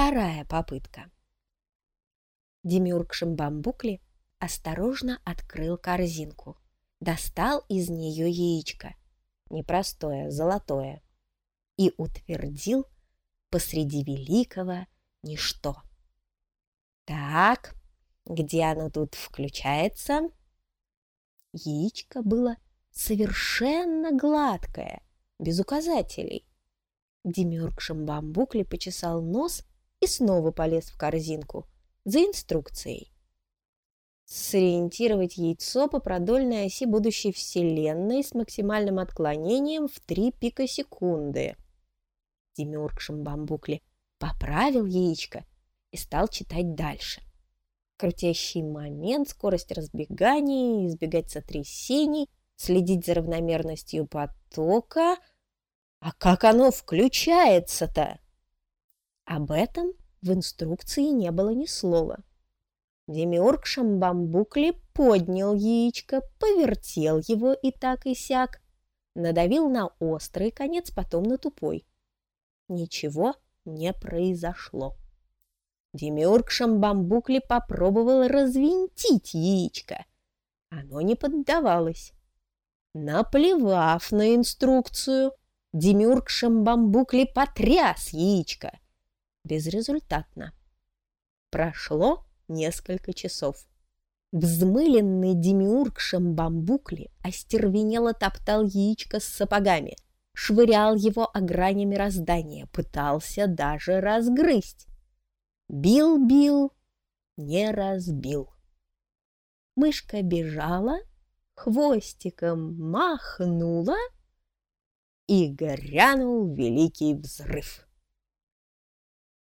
вторая попытка. Демиург Шимбамбукли осторожно открыл корзинку. Достал из нее яичко. Непростое, золотое. И утвердил посреди великого ничто. Так, где оно тут включается? Яичко было совершенно гладкое, без указателей. Демиург Шамбамбукли почесал нос и снова полез в корзинку за инструкцией. Сориентировать яйцо по продольной оси будущей Вселенной с максимальным отклонением в 3 пикосекунды. секунды. Бамбукли поправил яичко и стал читать дальше. Крутящий момент, скорость разбегания, избегать сотрясений, следить за равномерностью потока. А как оно включается-то? Об этом в инструкции не было ни слова. Демиург Шамбамбукли поднял яичко, повертел его и так и сяк, надавил на острый конец, потом на тупой. Ничего не произошло. Демиург Шамбамбукли попробовал развинтить яичко. Оно не поддавалось. Наплевав на инструкцию, Демиург Шамбамбукли потряс яичко — безрезультатно. Прошло несколько часов. Взмыленный демиург бамбукли остервенело топтал яичко с сапогами, швырял его о грани мироздания, пытался даже разгрызть. Бил-бил, не разбил. Мышка бежала, хвостиком махнула, и грянул великий взрыв.